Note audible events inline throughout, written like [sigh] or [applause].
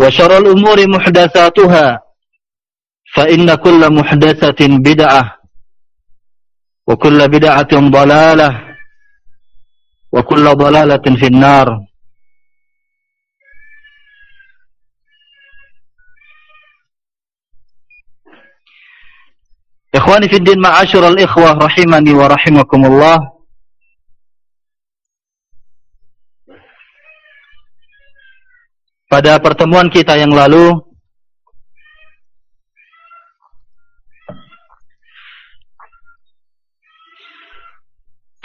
وشر الأمور محدثاتها فإن كل محدثة بدعة وكل بدعة ضلالة وكل ضلالة في النار. إخواني في الدين معاشر الإخوة رحمني ورحمكم الله. Pada pertemuan kita yang lalu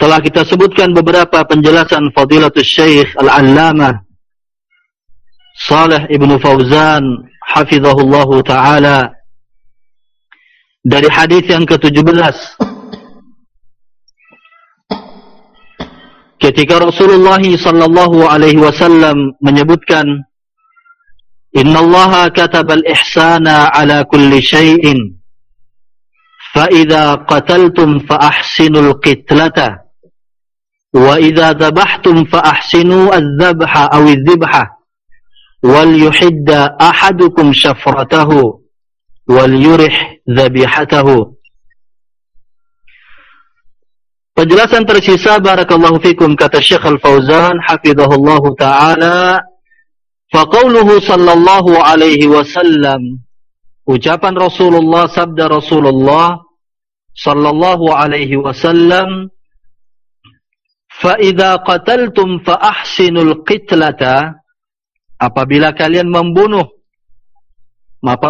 telah kita sebutkan beberapa penjelasan Fadilatul Syekh Al-Allamah Salih Ibn Fauzan Hafizahullah Ta'ala dari hadis yang ke-17 ketika Rasulullah sallallahu alaihi wasallam menyebutkan Inna Allah kataba al-ihsana ala kulli shay'in fa idza qataltum fa ahsinul qitlata wa idza dhabhtum fa ahsinu adh-dhabha aw adh-dhibha wal yuhidda ahadukum shafratahu wal yurih dhabihatahu Penjelasan tersisa barakallahu fikum kata Syekh Al-Fauzan hafizahullahu taala Faqauluhu sallallahu alaihi wasallam. Ucapan Rasulullah sabda Rasulullah sallallahu alaihi wasallam fa idza qataltum fa ahsinul qitlata. Apabila kalian membunuh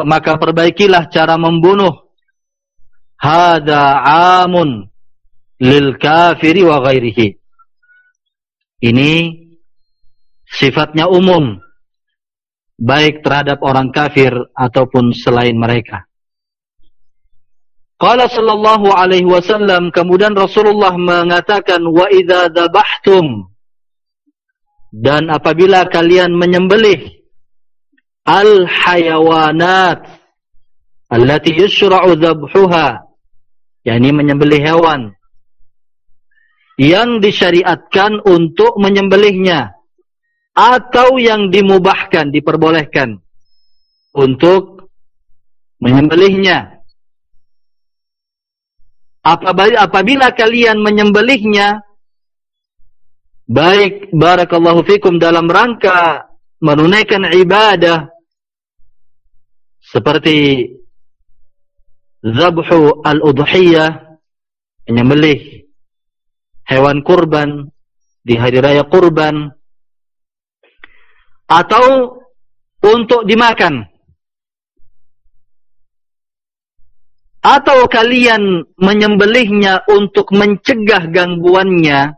maka perbaikilah cara membunuh. Hada amun lil kafiri wa ghairihi. Ini sifatnya umum baik terhadap orang kafir ataupun selain mereka. Qala sallallahu alaihi wasallam kemudian Rasulullah mengatakan wa idza dzabhtum dan apabila kalian menyembelih al hayawanat allati yushra'u dzabhuha yakni menyembelih hewan yang disyariatkan untuk menyembelihnya atau yang dimubahkan, diperbolehkan untuk menyembelihnya. Apabila kalian menyembelihnya, baik barakallahu fikum dalam rangka menunaikan ibadah seperti zabhu al-udhiyah, menyembelih hewan kurban di hari raya kurban, atau untuk dimakan. Atau kalian menyembelihnya untuk mencegah gangguannya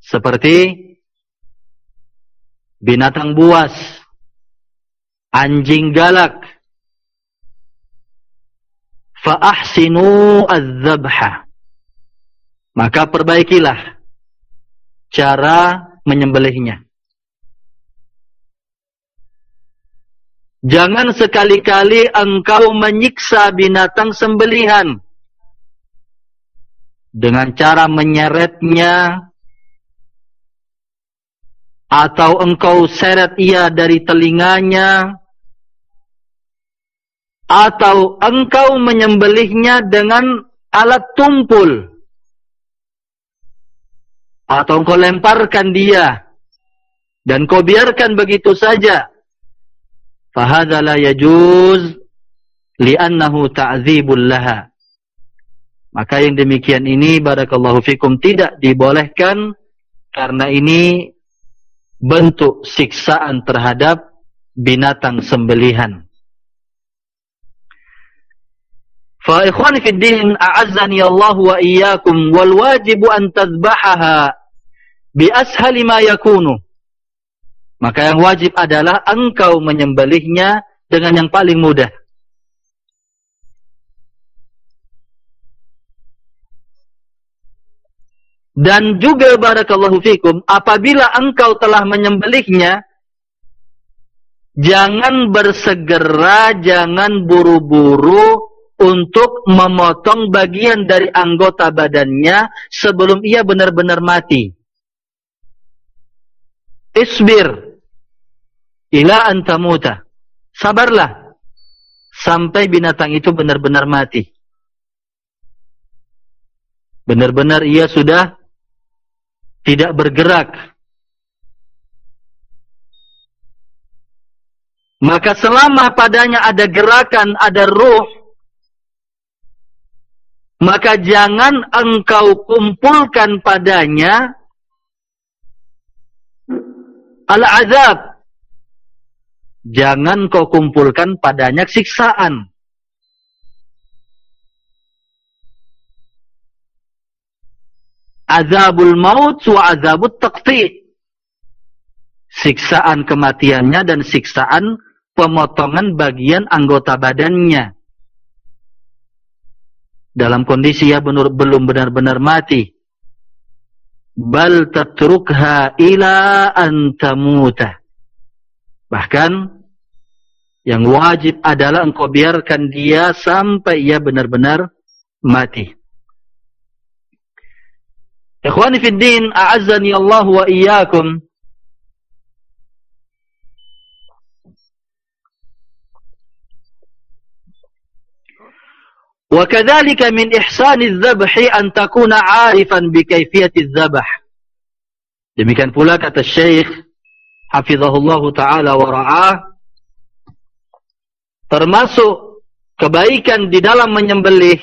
seperti binatang buas, anjing galak. Fa'ahsinu az-zabha. Maka perbaikilah cara menyembelihnya. Jangan sekali-kali engkau menyiksa binatang sembelihan. Dengan cara menyeretnya atau engkau seret ia dari telinganya atau engkau menyembelihnya dengan alat tumpul atau engkau lemparkan dia dan kau biarkan begitu saja fahadha la yajuz li'annahu ta'zibul laha maka yang demikian ini barakallahu fikum tidak dibolehkan karena ini bentuk siksaan terhadap binatang sembelihan. Fa ikhwani fi din a'azzani Allah wa iyyakum wal wajib an tadhbahaha bi ashali ma yakunu. Maka yang wajib adalah engkau menyembelihnya dengan yang paling mudah. Dan juga barakallahu fikum, apabila engkau telah menyembelihnya, jangan bersegera, jangan buru-buru untuk memotong bagian dari anggota badannya sebelum ia benar-benar mati. Isbir ila antamuta. Sabarlah sampai binatang itu benar-benar mati. Benar-benar ia sudah tidak bergerak. Maka selama padanya ada gerakan, ada ruh, maka jangan engkau kumpulkan padanya al-azab. Jangan kau kumpulkan padanya siksaan. azabul maut wa azabut taqti. Siksaan kematiannya dan siksaan pemotongan bagian anggota badannya. Dalam kondisi ya belum benar-benar mati. Bal tatrukha ila antamuta bahkan yang wajib adalah engkau biarkan dia sampai ia benar-benar mati Ikhwani fi din, a'azzani Allah wa iyyakum. Min ihsani adh-dhabhi an takuna 'arifan bi kayfiyati adh-dhabh. Demikian pula kata Syekh hafizahullah taala wa ra'ah termasuk kebaikan di dalam menyembelih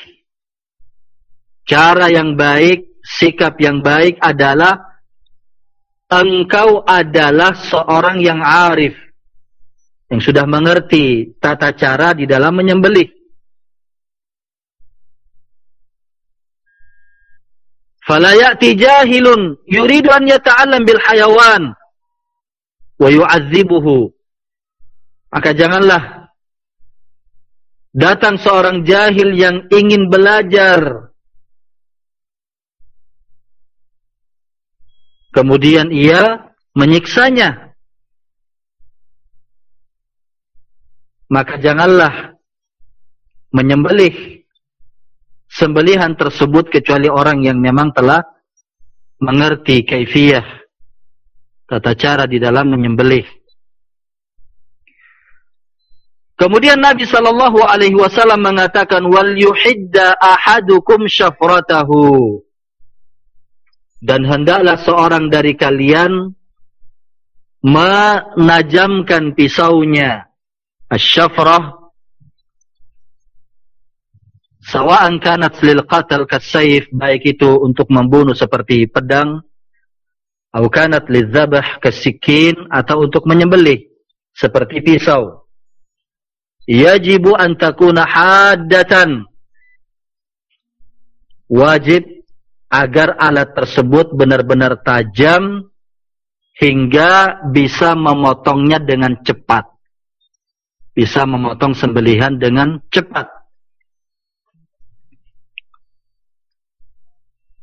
cara yang baik sikap yang baik adalah engkau adalah seorang yang arif yang sudah mengerti tata cara di dalam menyembelih. Fala ya'ti jahilun yuridu an yata'allam bil hayawan wa yu'adzibuhu. Maka janganlah datang seorang jahil yang ingin belajar Kemudian ia menyiksanya. Maka janganlah menyembelih sembelihan tersebut kecuali orang yang memang telah mengerti kaifiyah tata cara di dalam menyembelih. Kemudian Nabi sallallahu alaihi wasallam mengatakan wal yuhidda ahadukum syafratahu. Dan hendaklah seorang dari kalian menajamkan pisaunya asyafrah sawa'an kanat lil qatal kasayf baik itu untuk membunuh seperti pedang atau kanat lidzabah kasikin atau untuk menyembelih seperti pisau yajibu an takuna haddatan. Wajib agar alat tersebut benar-benar tajam hingga bisa memotongnya dengan cepat. Bisa memotong sembelihan dengan cepat.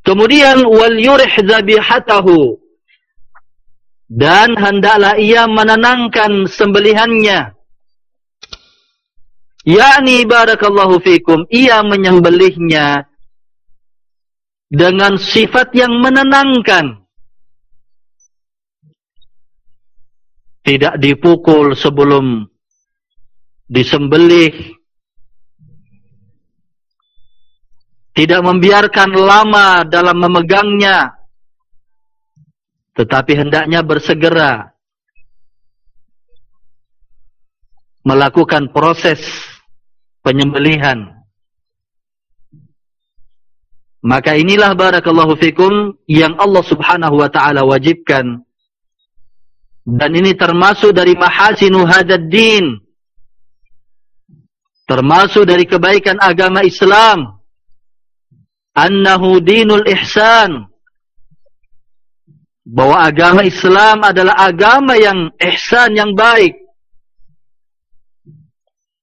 Kemudian wal yurih zabihatahu. Dan hendaklah ia menenangkan sembelihannya yakni barakallahu fikum ia menyembelihnya dengan sifat yang menenangkan. Tidak dipukul sebelum disembelih. Tidak membiarkan lama dalam memegangnya. Tetapi hendaknya bersegera melakukan proses penyembelihan. Maka inilah barakallahu fikum yang Allah subhanahu wa ta'ala wajibkan. Dan ini termasuk dari mahasinu hadad din. Termasuk dari kebaikan agama Islam. Annahu dinul ihsan bahwa agama Islam adalah agama yang ihsan yang baik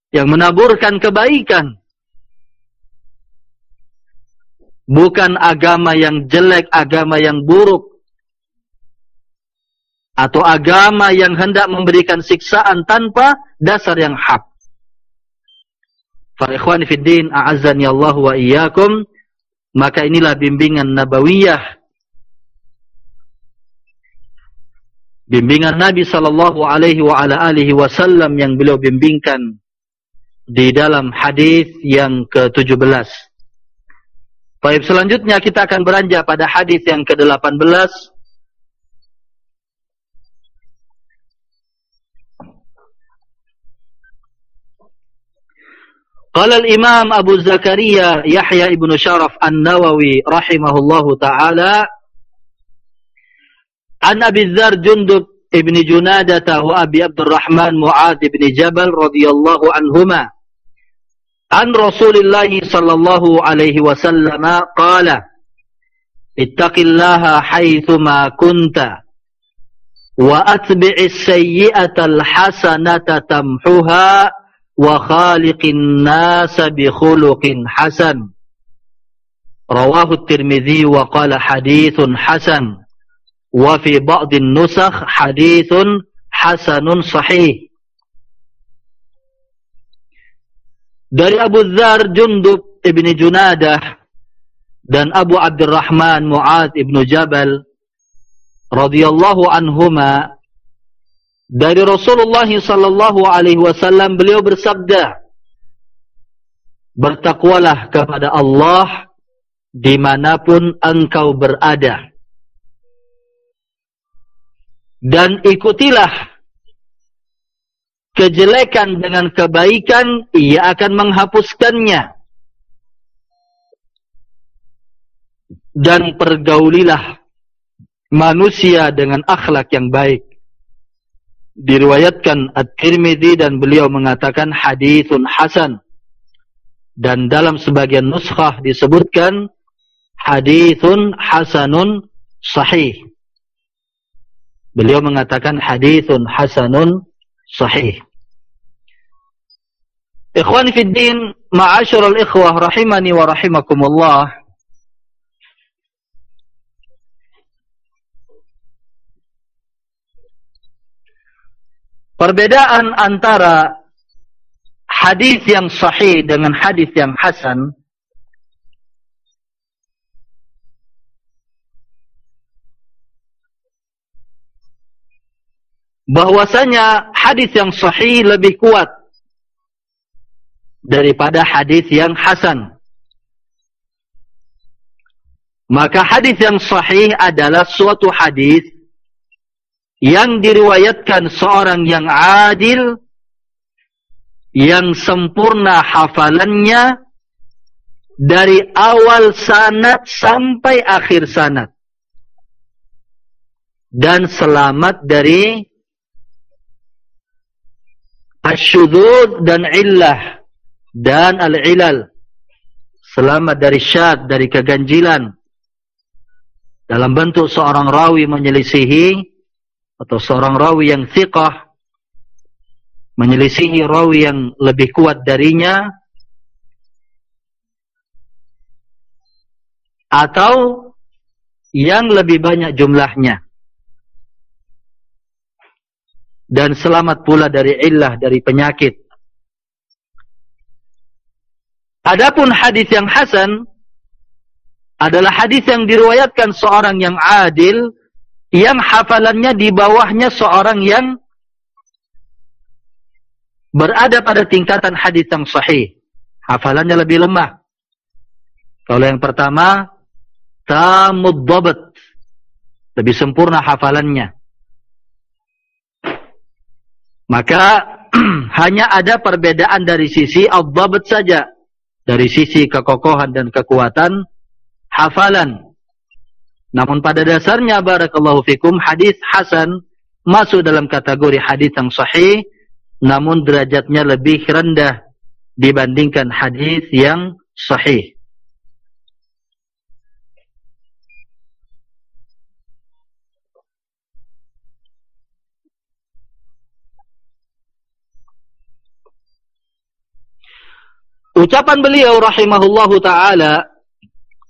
yang menaburkan kebaikan. Bukan agama yang jelek agama yang buruk. Atau agama yang hendak memberikan siksaan tanpa dasar yang hak. Fa ikhwani fid din a'azzani Allah wa iyyakum. Maka inilah bimbingan nabawiyah. Bimbingan Nabi sallallahu alaihi wa ala alihi wasallam yang beliau bimbingkan di dalam hadis yang ke-17. Baik, selanjutnya kita akan beranjak pada hadis yang ke-18. Qala al-Imam Abu Zakaria Yahya ibn Sharaf An-Nawawi rahimahullahu taala An Abi Dzar Jundub ibn Junadah wa Abi Abdurrahman Mu'adz ibn Jabal radhiyallahu anhumah عن رسول الله صلى الله عليه وسلم قال اتق الله حيثما كنت وأتبع السيئة الحسنة تمحها وخالق الناس بخلق حسن. رواه الترمذي وقال حديث حسن wa fi ba'dhin nusakh hadithun hasanun dari Abu Dzar Jundub ibni Junadah dan Abu Abdurrahman Muad ibnu Jabal radhiyallahu anhuma dari Rasulullah sallallahu alaihi wasallam beliau bersabda bertakwalah kepada Allah dimanapun engkau berada. Dan ikutilah kejelekan dengan kebaikan ia akan menghapuskannya. Dan pergaulilah manusia dengan akhlak yang baik. Diriwayatkan At-Tirmidzi dan beliau mengatakan hadithun hasan. Dan dalam sebagian nuskhah disebutkan hadithun hasanun sahih. Beliau mengatakan hadithun hasanun sahih. Ikhwan fi din, ma'asyarul ikhwah rahimani wa rahimakumullah. Perbedaan antara hadis yang sahih dengan hadis yang hasan bahwasanya hadis yang sahih lebih kuat daripada hadis yang hasan. Maka hadis yang sahih adalah suatu hadis yang diriwayatkan seorang yang adil yang sempurna hafalannya dari awal sanad sampai akhir sanad. dan selamat dari asyudud dan illah dan al-ilal selamat dari syad dari keganjilan. Dalam bentuk seorang rawi menyelisihi atau seorang rawi yang thiqah menyelisihi rawi yang lebih kuat darinya atau yang lebih banyak jumlahnya. Dan selamat pula dari illah dari penyakit adapun hadis yang hasan adalah hadis yang diriwayatkan seorang yang adil yang hafalannya di bawahnya seorang yang berada pada tingkatan hadis yang sahih. Hafalannya lebih lemah. Kalau yang pertama tamud dabat lebih sempurna hafalannya. Maka [clears throat] hanya ada perbedaan dari sisi al-dabat saja dari sisi kekokohan dan kekuatan hafalan. Namun pada dasarnya barakallahu fikum hadis hasan masuk dalam kategori hadis yang sahih namun derajatnya lebih rendah dibandingkan hadis yang sahih Ucapan beliau rahimahullahu taala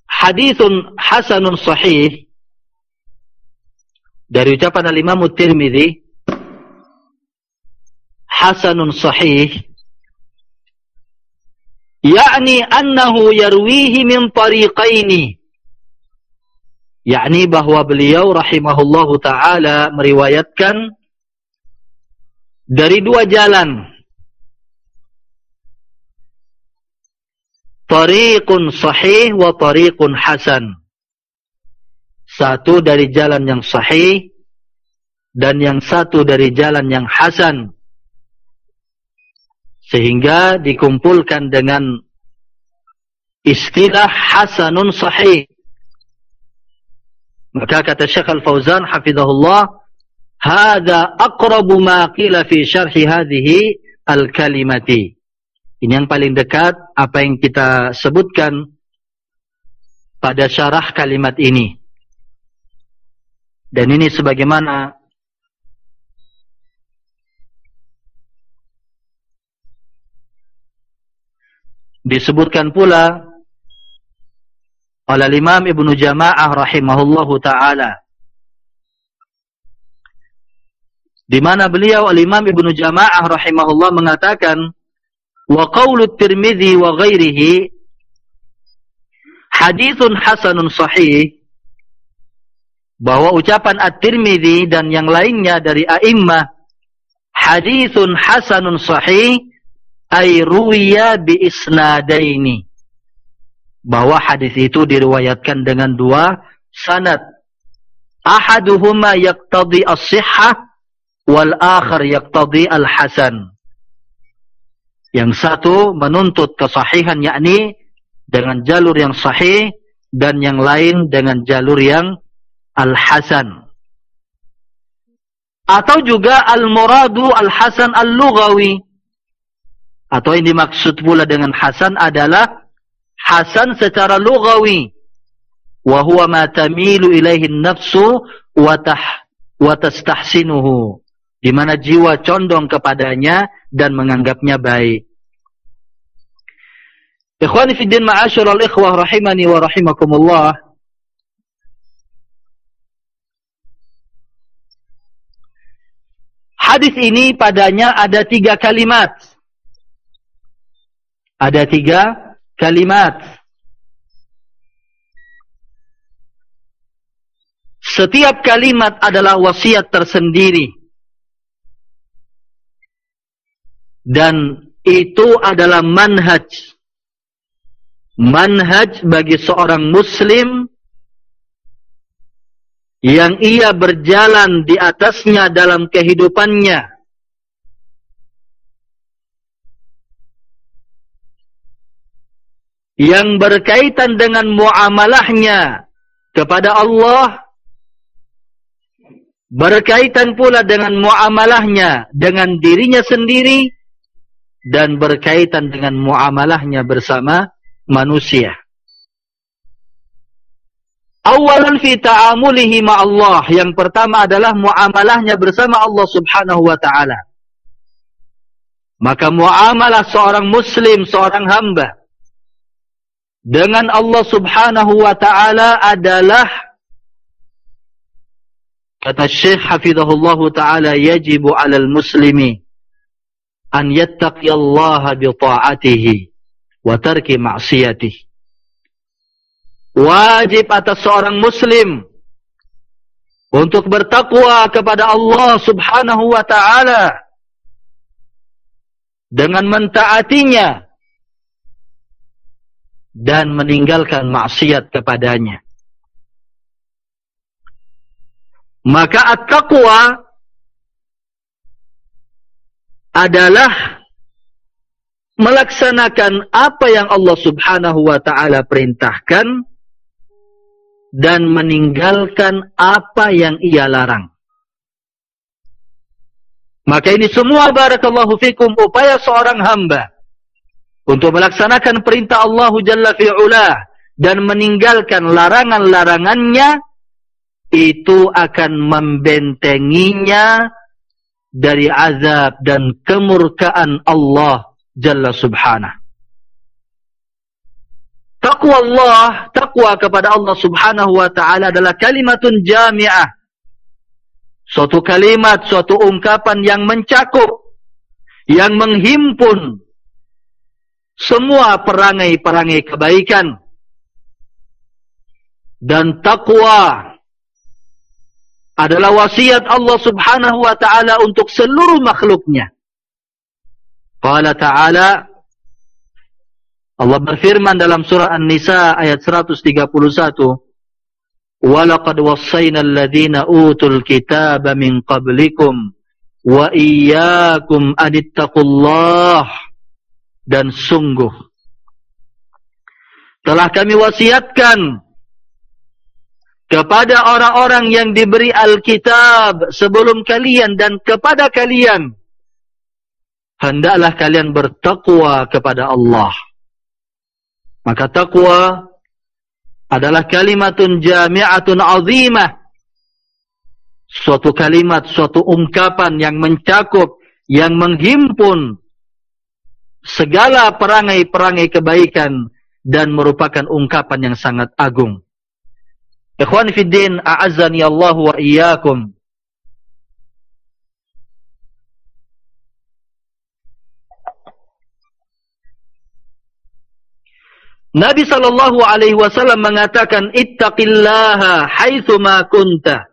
hadithun hasanun sahih. Dari ucapan al-Imam At-Tirmizi hasanun sahih. Yakni annahu yarwihi min tariqaini. Yakni bahwa beliau rahimahullahu taala meriwayatkan dari dua jalan Tariqun sahih wa tariqun hasan. Satu dari jalan yang sahih dan yang satu dari jalan yang hasan. Sehingga dikumpulkan dengan istilah hasanun sahih. Maka kata Syekh Al-Fauzan hafizahullah, "Hadza aqrabu ma qila fi syarhi hadhihi al-kalimati." Ini yang paling dekat apa yang kita sebutkan pada syarah kalimat ini. Dan ini sebagaimana disebutkan pula oleh Imam Ibnu Jama'ah rahimahullahu taala. Di mana beliau Imam Ibnu Jama'ah rahimahullah mengatakan wa qawlu tirmidhi wa ghairihi hadithun hasanun sahih bahwa ucapan at-tirmidhi dan yang lainnya dari a'immah hadithun hasanun sahih ay ruwiya bi isnadaini. Bahwa hadis itu diriwayatkan dengan dua sanad. Ahaduhuma yaqtadi as-sihhah wal akhar yaqtadi al-hasan yang satu menuntut kesahihan yakni dengan jalur yang sahih dan yang lain dengan jalur yang al-hasan. Atau juga al-muradu al-hasan al-lughawi. Atau yang dimaksud pula dengan hasan adalah hasan secara lughawi. Wa huwa ma tamilu ilaihi an-nafsu wa tah wa tastahsinuhu. Di mana jiwa condong kepadanya dan menganggapnya baik. Ikhwani fi din ma'asyiral ikhwah rahimani wa rahimakumullah. Hadis ini padanya ada tiga kalimat. Ada tiga kalimat. Setiap kalimat adalah wasiat tersendiri. Dan itu adalah manhaj. Manhaj bagi seorang muslim yang ia berjalan di atasnya dalam kehidupannya. Yang berkaitan dengan muamalahnya kepada Allah berkaitan pula dengan muamalahnya dengan dirinya sendiri dan berkaitan dengan muamalahnya bersama manusia. Awalan fi ta'amulihi Allah Yang pertama adalah muamalahnya bersama Allah subhanahu wa ta'ala. Maka muamalah seorang muslim, seorang hamba. Dengan Allah subhanahu wa ta'ala adalah. Kata Syekh Hafidhahullah ta'ala. Yajibu alal muslimi. An yattaqi Allah bi ta'atihi. Wa tarki ma'siyatihi wajib atas seorang muslim untuk bertakwa kepada Allah subhanahu wa ta'ala dengan mentaatinya dan meninggalkan maksiat kepadanya. Maka at-taqwa adalah melaksanakan apa yang Allah subhanahu wa ta'ala perintahkan dan meninggalkan apa yang ia larang. Maka ini semua barakallahu fikum upaya seorang hamba untuk melaksanakan perintah Allah Jalla fi'ula dan meninggalkan larangan-larangannya itu akan membentenginya dari azab dan kemurkaan Allah Jalla subhanahu. Taqwa Allah, taqwa kepada Allah subhanahu wa ta'ala adalah kalimatun jami'ah. Suatu kalimat, suatu ungkapan yang mencakup, yang menghimpun semua perangai-perangai kebaikan. Dan taqwa adalah wasiat Allah subhanahu wa ta'ala untuk seluruh makhluknya. Qala ta'ala, Allah berfirman dalam surah An-Nisa ayat 131 Walaqad wassayna alladhina utul kitaba min qablikum wa iyyakum anittaqullah dan sungguh telah kami wasiatkan kepada orang-orang yang diberi Alkitab sebelum kalian dan kepada kalian hendaklah kalian bertakwa kepada Allah Maka taqwa adalah kalimatun jami'atun azimah. Suatu kalimat, suatu ungkapan yang mencakup, yang menghimpun segala perangai-perangai kebaikan dan merupakan ungkapan yang sangat agung. Ikhwan fiddin, a'azzani Allah wa iyyakum. Nabi sallallahu alaihi wasallam mengatakan ittaqillaha haitsu ma kunta.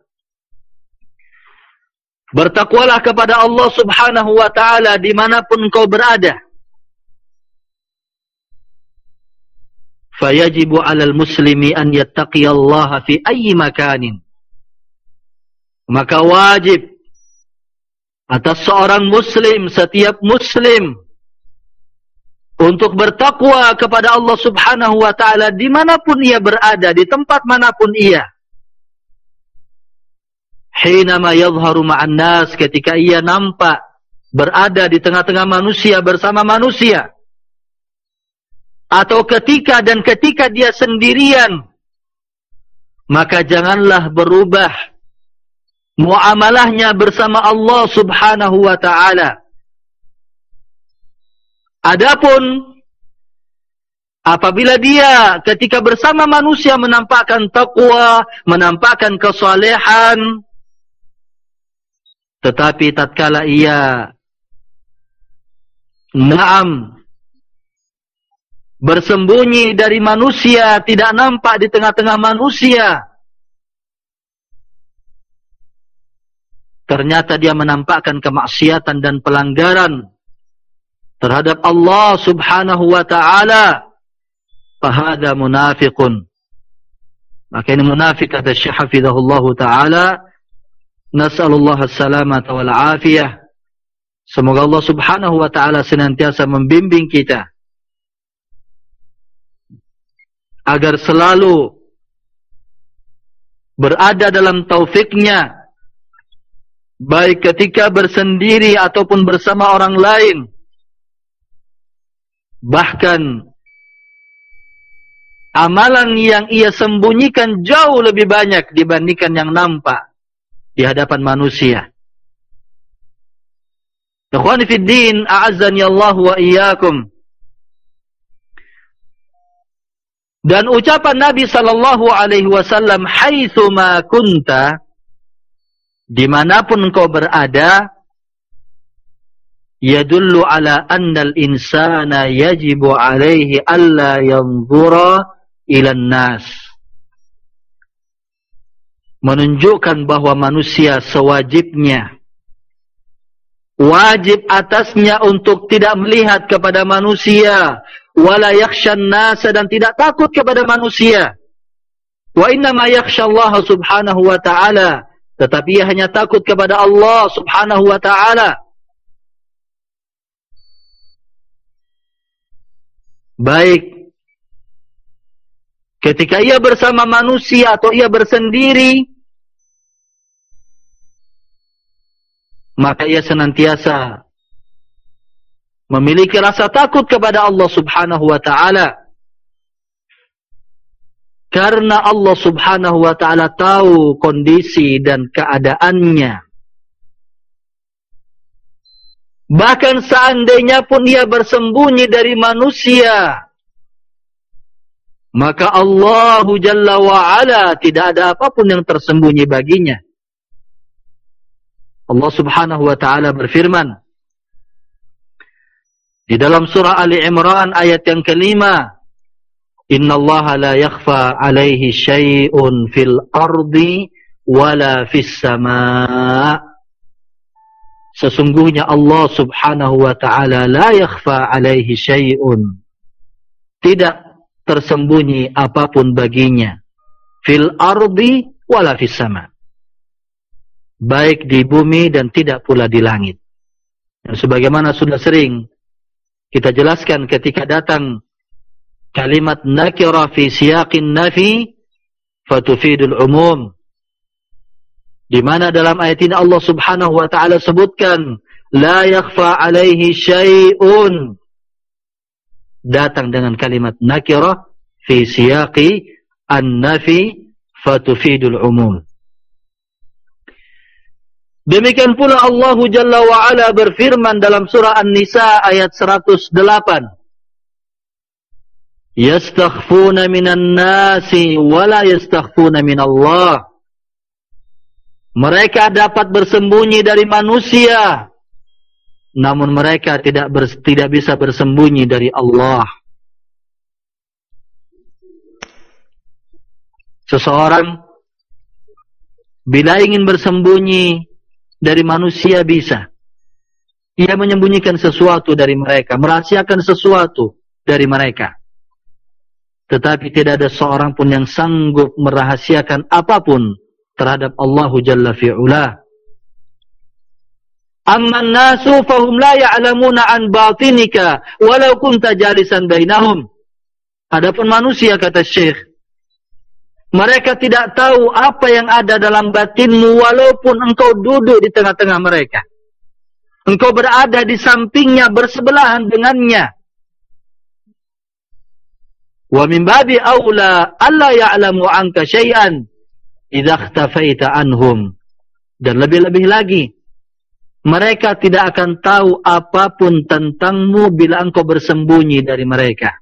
Bertakwalah kepada Allah Subhanahu wa taala dimanapun kau berada. Fayajibu 'alal muslimi an yattaqiyallaha fi ayyi makanin. Maka wajib atas seorang muslim setiap muslim untuk bertakwa kepada Allah subhanahu wa ta'ala dimanapun ia berada, di tempat manapun ia. Hinama ma'an nas ketika ia nampak berada di tengah-tengah manusia bersama manusia. Atau ketika dan ketika dia sendirian, maka janganlah berubah muamalahnya bersama Allah subhanahu wa ta'ala. Adapun apabila dia ketika bersama manusia menampakkan taqwa, menampakkan kesalehan tetapi tatkala ia naam bersembunyi dari manusia, tidak nampak di tengah-tengah manusia. Ternyata dia menampakkan kemaksiatan dan pelanggaran terhadap Allah subhanahu wa ta'ala. Fahada munafiqun. Maka ini munafik kata syekh hafidhahullah ta'ala. Nas'alullah as-salamata wal afiyah. Semoga Allah subhanahu wa ta'ala senantiasa membimbing kita agar selalu berada dalam taufiknya baik ketika bersendiri ataupun bersama orang lain bahkan amalan yang ia sembunyikan jauh lebih banyak dibandingkan yang nampak di hadapan manusia Ikhwani fi din, a'azzani Allah wa iyyakum. Dan ucapan Nabi sallallahu alaihi wasallam, "Haitsu ma kunta" dimanapun engkau berada, yadullu ala anna al-insana yajibu alaihi alla yanzura ila an-nas. Menunjukkan bahwa manusia sewajibnya wajib atasnya untuk tidak melihat kepada manusia wala yakhshan nasa dan tidak takut kepada manusia. Wa inna ma yakhsha Allah subhanahu wa ta'ala. Tetapi ia hanya takut kepada Allah subhanahu wa ta'ala. Baik. Ketika ia bersama manusia atau ia bersendiri maka ia senantiasa memiliki rasa takut kepada Allah subhanahu wa ta'ala. Karena Allah subhanahu wa ta'ala tahu kondisi dan keadaannya. Bahkan seandainya pun ia bersembunyi dari manusia. Maka Allah Jalla wa'ala tidak ada apapun yang tersembunyi baginya. Allah Subhanahu wa taala berfirman di dalam surah Ali Imran ayat yang kelima Inna Allah la yakhfa alaihi syai'un fil ardi wala fis sama' Sesungguhnya Allah Subhanahu wa taala la yakhfa alaihi syai'un tidak tersembunyi apapun baginya fil ardi wala fis sama' baik di bumi dan tidak pula di langit. Sebagaimana sudah sering kita jelaskan ketika datang kalimat nakira fi siyaqin nafi fatufidul umum. Di mana dalam ayat ini Allah Subhanahu wa taala sebutkan la yakhfa alaihi syai'un datang dengan kalimat nakira fi siyaqi an-nafi fatufidul umum. Demikian pula Allah Jalla wa'ala berfirman dalam surah An-Nisa ayat 108. Yastakhfuna minan nasi wala yastakhfuna min Allah. Mereka dapat bersembunyi dari manusia. Namun mereka tidak ber, tidak bisa bersembunyi dari Allah. Seseorang bila ingin bersembunyi dari manusia bisa. Ia menyembunyikan sesuatu dari mereka, merahasiakan sesuatu dari mereka. Tetapi tidak ada seorang pun yang sanggup merahasiakan apapun terhadap Allah Jalla fi'ula. Amma nasu fahum la ya'lamuna an batinika walau kunta jalisan bainahum. Adapun manusia kata Syekh mereka tidak tahu apa yang ada dalam batinmu walaupun engkau duduk di tengah-tengah mereka. Engkau berada di sampingnya bersebelahan dengannya. Wa min babi aula alla ya'lamu anka syai'an idza ikhtafaita anhum. Dan lebih-lebih lagi mereka tidak akan tahu apapun tentangmu bila engkau bersembunyi dari mereka.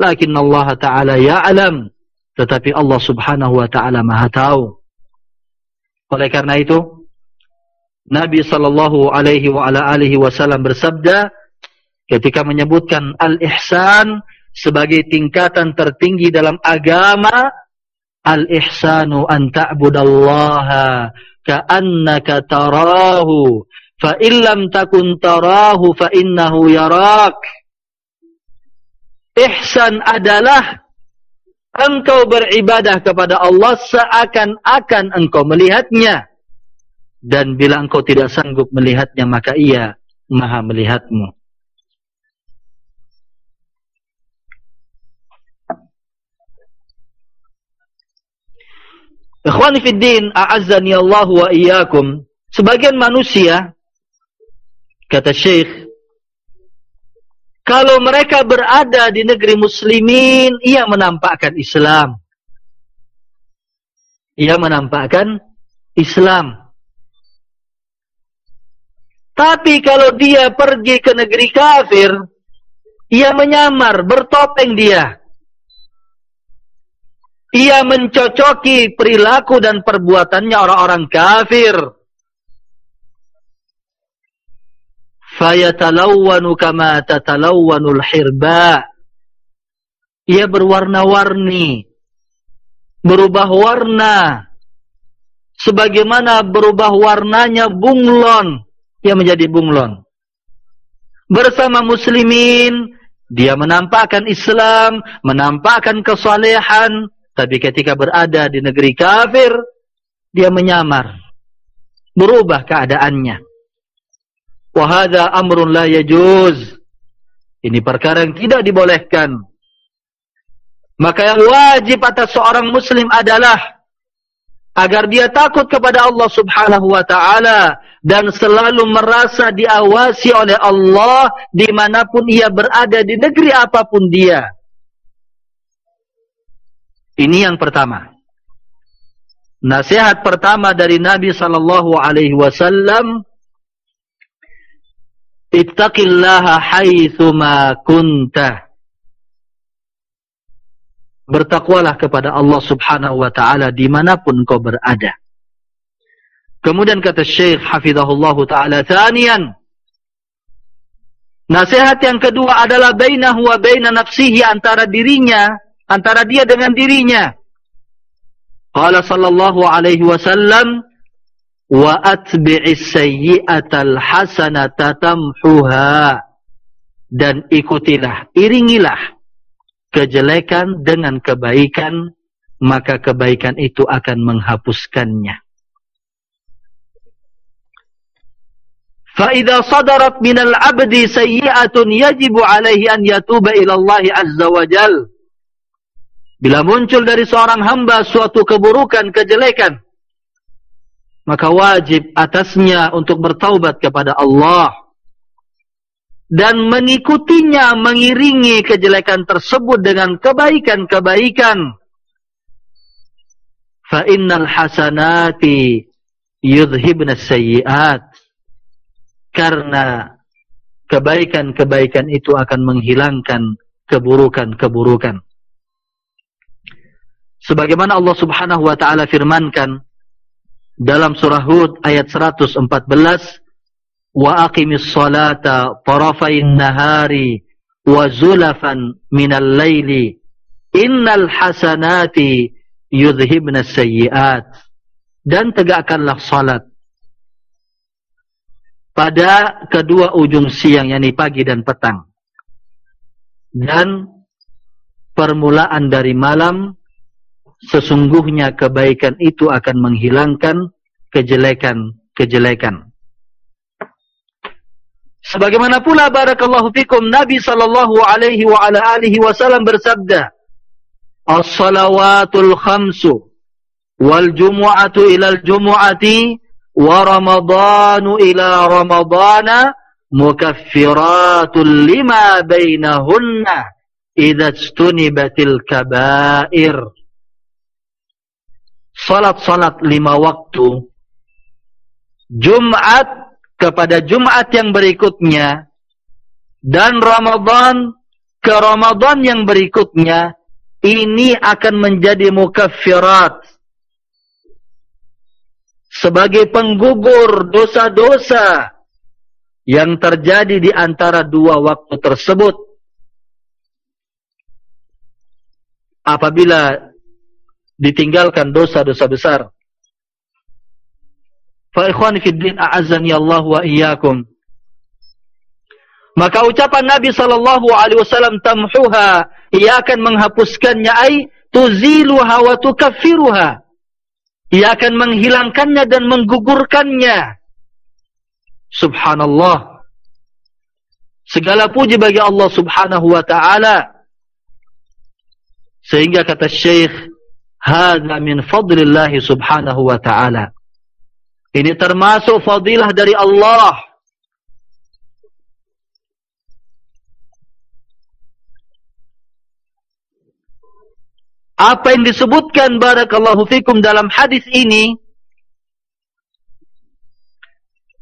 Lakin Allah Ta'ala ya'lam tetapi Allah subhanahu wa ta'ala maha tahu. Oleh karena itu, Nabi sallallahu alaihi wa ala alihi wasallam bersabda ketika menyebutkan al-ihsan sebagai tingkatan tertinggi dalam agama, al-ihsanu an ta'budallaha ka'annaka tarahu fa illam takun tarahu fa innahu yarak. Ihsan adalah engkau beribadah kepada Allah seakan-akan engkau melihatnya. Dan bila engkau tidak sanggup melihatnya, maka ia maha melihatmu. Ikhwani fi din, a'azzani Allah wa iyyakum. sebagian manusia kata Syekh kalau mereka berada di negeri muslimin ia menampakkan Islam. Ia menampakkan Islam. Tapi kalau dia pergi ke negeri kafir ia menyamar bertopeng dia. Ia mencocoki perilaku dan perbuatannya orang-orang kafir fayatalawwanu kama tatalawwanul hirba. Ia berwarna-warni berubah warna. Sebagaimana berubah warnanya bunglon ia menjadi bunglon. Bersama muslimin dia menampakkan Islam menampakkan kesalehan. Tapi ketika berada di negeri kafir dia menyamar berubah keadaannya Wahada amrun la yajuz. Ini perkara yang tidak dibolehkan. Maka yang wajib atas seorang muslim adalah agar dia takut kepada Allah subhanahu wa ta'ala dan selalu merasa diawasi oleh Allah dimanapun ia berada di negeri apapun dia. Ini yang pertama. Nasihat pertama dari Nabi sallallahu alaihi wasallam Ittaqillaha haitsuma kunta. Bertakwalah kepada Allah Subhanahu wa taala dimanapun kau berada. Kemudian kata Syekh Hafizahullah taala thaniyan Nasihat yang kedua adalah bainahu wa baina nafsihi antara dirinya, antara dia dengan dirinya. Qala sallallahu alaihi wasallam wa atbi'is sayyi'atal hasanata tamhuha. Dan ikutilah iringilah kejelekan dengan kebaikan maka kebaikan itu akan menghapuskannya. Fa idza sadarat minal 'abdi sayyi'atun yajibu 'alaihi an yatuba ila Allah 'azza wa jal. Bila muncul dari seorang hamba suatu keburukan kejelekan maka wajib atasnya untuk bertaubat kepada Allah. Dan mengikutinya mengiringi kejelekan tersebut dengan kebaikan-kebaikan. Fa innal hasanati yudhibna sayyiat. Karena kebaikan-kebaikan itu akan menghilangkan keburukan-keburukan. Sebagaimana Allah Subhanahu wa taala firmankan dalam surah Hud ayat 114 wa aqimis salata tarafayn nahari wa zulafan minal laili innal hasanati yudhibna sayyiat dan tegakkanlah salat pada kedua ujung siang yakni pagi dan petang. Dan permulaan dari malam sesungguhnya kebaikan itu akan menghilangkan kejelekan-kejelekan. Sebagaimana pula barakallahu fikum Nabi sallallahu alaihi wa ala alihi wasallam bersabda, "As-salawatul khamsu wal jumu'atu ila al-jumu'ati wa ramadhanu ila ramadhana mukaffiratun lima bainahunna idza istunibatil kaba'ir." Salat-salat lima waktu. Jumat kepada Jumat yang berikutnya. Dan Ramadan ke Ramadan yang berikutnya ini akan menjadi mukaffirat. Sebagai penggugur dosa-dosa yang terjadi di antara dua waktu tersebut. Apabila ditinggalkan dosa-dosa besar. Fa ikhwani fid din a'azzani Allah wa iyyakum. Maka ucapan Nabi sallallahu alaihi wasallam tamhuha ia akan menghapuskannya ai tuziluha wa tukaffiruha. Ia akan menghilangkannya dan menggugurkannya. Subhanallah. Segala puji bagi Allah Subhanahu wa taala. Sehingga kata Syekh Hada min fadlillahi subhanahu wa ta'ala. Ini termasuk fadilah dari Allah. Apa yang disebutkan barakallahu fikum dalam hadis ini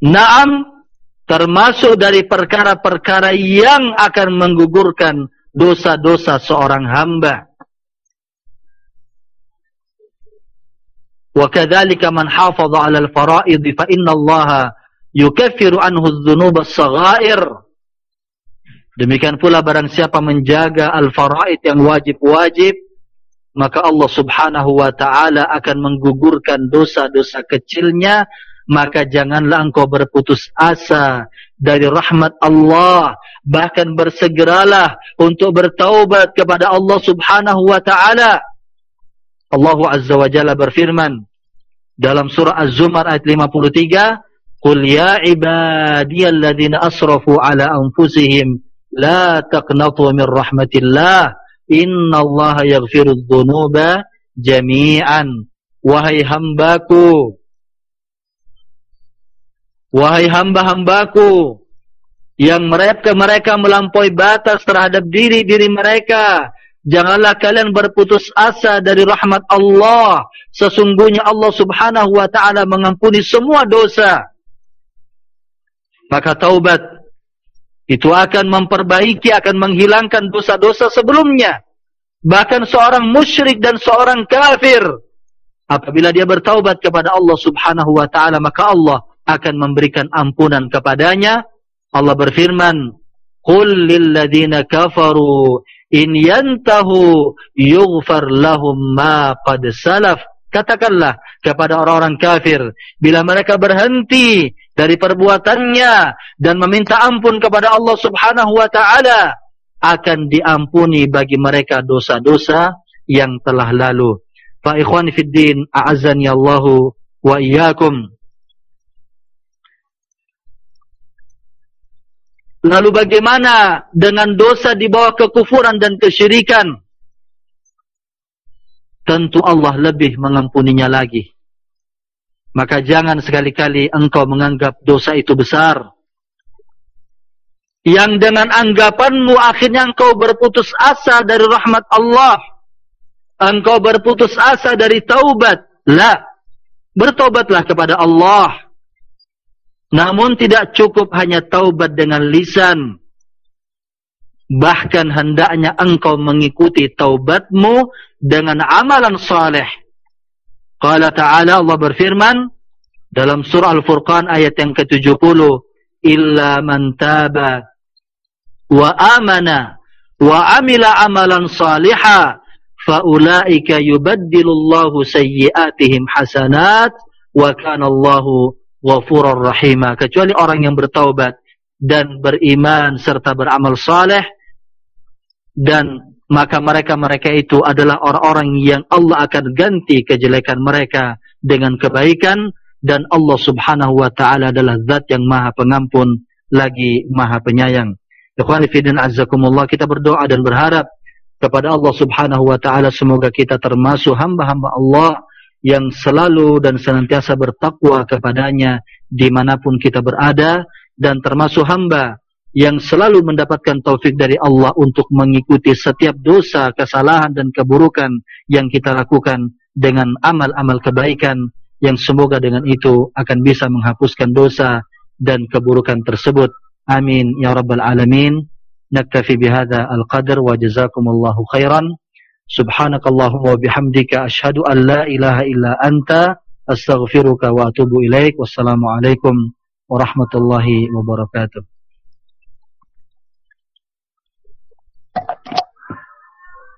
Naam termasuk dari perkara-perkara yang akan menggugurkan dosa-dosa seorang hamba. وكذلك من حافظ على الفرائض فإن الله يكفر عنه الذنوب الصغائر demikian pula barang siapa menjaga al-faraid yang wajib-wajib maka Allah subhanahu wa ta'ala akan menggugurkan dosa-dosa kecilnya maka janganlah engkau berputus asa dari rahmat Allah bahkan bersegeralah untuk bertaubat kepada Allah Subhanahu wa taala Allah Azza wa Jalla berfirman dalam surah Az-Zumar ayat 53 Qul ya ibadiyalladzina asrafu ala anfusihim la taqnatu min rahmatillah innallaha yaghfirudz dzunuba jami'an. Wahai hambaku Wahai hamba-hambaku yang mereka mereka melampaui batas terhadap diri-diri mereka, janganlah kalian berputus asa dari rahmat Allah. Sesungguhnya Allah Subhanahu wa taala mengampuni semua dosa. Maka taubat itu akan memperbaiki, akan menghilangkan dosa-dosa sebelumnya. Bahkan seorang musyrik dan seorang kafir apabila dia bertaubat kepada Allah Subhanahu wa taala, maka Allah akan memberikan ampunan kepadanya. Allah berfirman, "Qul lil ladzina kafaru in yantahu yughfar lahum ma qad salaf." Katakanlah kepada orang-orang kafir, bila mereka berhenti dari perbuatannya dan meminta ampun kepada Allah Subhanahu wa taala, akan diampuni bagi mereka dosa-dosa yang telah lalu. Fa ikhwani fid din, a'azzani Allahu wa iyyakum. Lalu bagaimana dengan dosa di bawah kekufuran dan kesyirikan? Tentu Allah lebih mengampuninya lagi. Maka jangan sekali-kali engkau menganggap dosa itu besar. Yang dengan anggapanmu akhirnya engkau berputus asa dari rahmat Allah. Engkau berputus asa dari taubat. La. Bertobatlah kepada Allah. Namun tidak cukup hanya taubat dengan lisan. Bahkan hendaknya engkau mengikuti taubatmu dengan amalan saleh. Qala ta'ala Allah berfirman dalam surah Al-Furqan ayat yang ke-70 illa man taba wa amana wa amila amalan saliha fa ulaika yubaddilullahu sayyi'atihim hasanat wa kana Allahu ghafurur rahima kecuali orang yang bertaubat dan beriman serta beramal saleh dan maka mereka-mereka itu adalah orang-orang yang Allah akan ganti kejelekan mereka dengan kebaikan dan Allah Subhanahu wa taala adalah zat yang Maha Pengampun lagi Maha Penyayang. Ikhwani fi din azzakumullah kita berdoa dan berharap kepada Allah Subhanahu wa taala semoga kita termasuk hamba-hamba Allah yang selalu dan senantiasa bertakwa kepadanya dimanapun kita berada dan termasuk hamba yang selalu mendapatkan taufik dari Allah untuk mengikuti setiap dosa, kesalahan dan keburukan yang kita lakukan dengan amal-amal kebaikan yang semoga dengan itu akan bisa menghapuskan dosa dan keburukan tersebut. Amin ya rabbal alamin. Naktafi bihadza al-qadr wa jazakumullahu khairan. Subhanakallahumma bihamdika ashhadu an la ilaha illa anta astaghfiruka wa atubu ilaik. Wassalamualaikum warahmatullahi wabarakatuh.